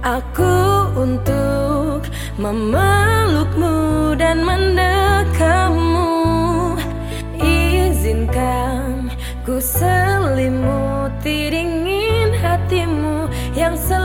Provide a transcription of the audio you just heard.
aku untuk memelukmu dan mendekamu. Izinkan ku selimuti dingin hatimu yang selalu